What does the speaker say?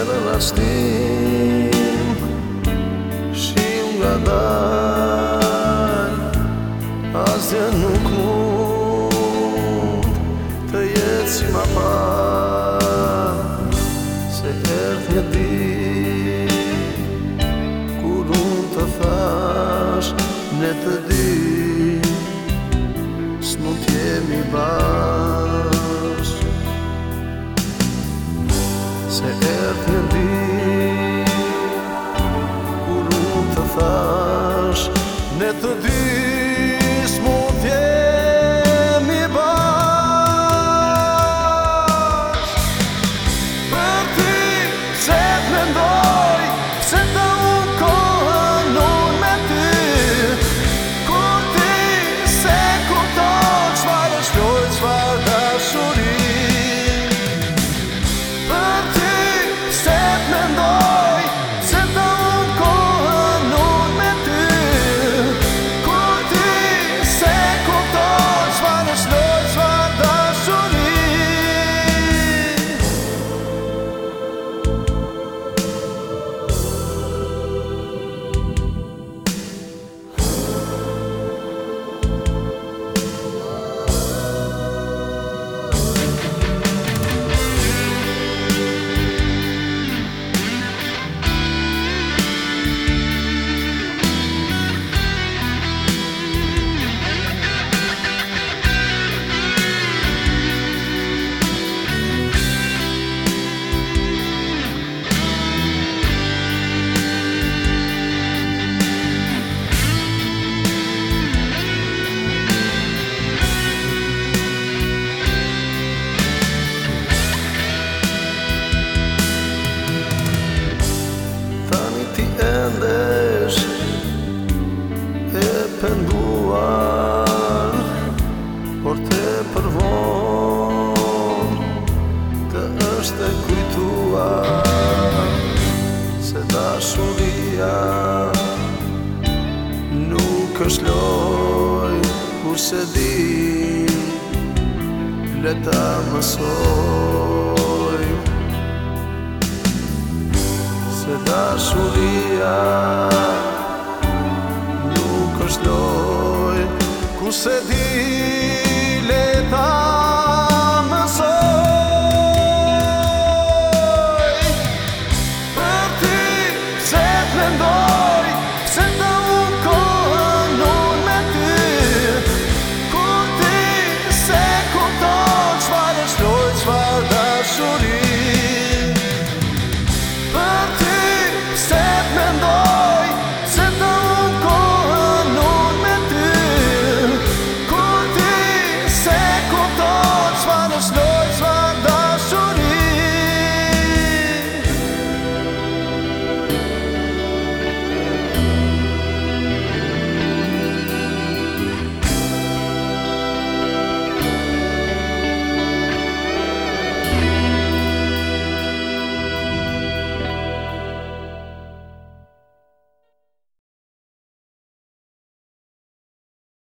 Everlasting și un Azi nu cund Tăieți-mă Në të dy S'mu t'jemi bas Se e të ndi Kur unë të thash në të dy S'mu t'jemi bas endesh e penduar por te përvon të është e kujtuar se da shumia nuk është loj kur se di leta mësoj σε δασουλία